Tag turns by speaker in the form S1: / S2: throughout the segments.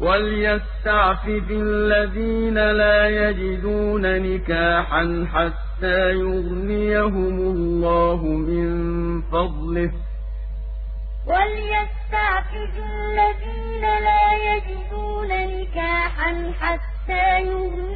S1: وَلْيَسْتَعْفِفِ الَّذِينَ لَا يَجِدُونَ نِكَاحًا حَتَّىٰ يُغْنِيَهُمُ اللَّهُ مِن فَضْلِهِ ۗ.
S2: وَلْيَسْتَعْفِفِ الَّذِينَ لَا يَجِدُونَ نِكَاحًا حَتَّىٰ يُغْنِيَهُمُ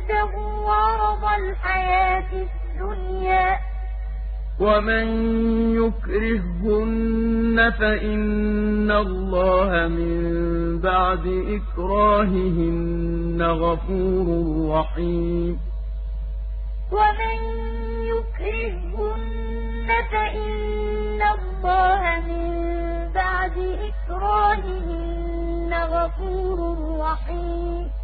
S2: لِّتَبْتَغُوا عَرَضَ الْحَيَاةِ الدُّنْيَا ۚ.
S1: وَمَن يُكْرِههُّنَّ فَإِنَّ اللَّهَ مِن بَعْدِ إِكْرَاهِهِنَّ غَفُورٌ رَّحِيمٌ.
S2: وَمَن يُكْرِههُّنَّ فَإِنَّ اللَّهَ مِن بَعْدِ إِكْرَاهِهِنَّ غَفُورٌ رَّحِيمٌ.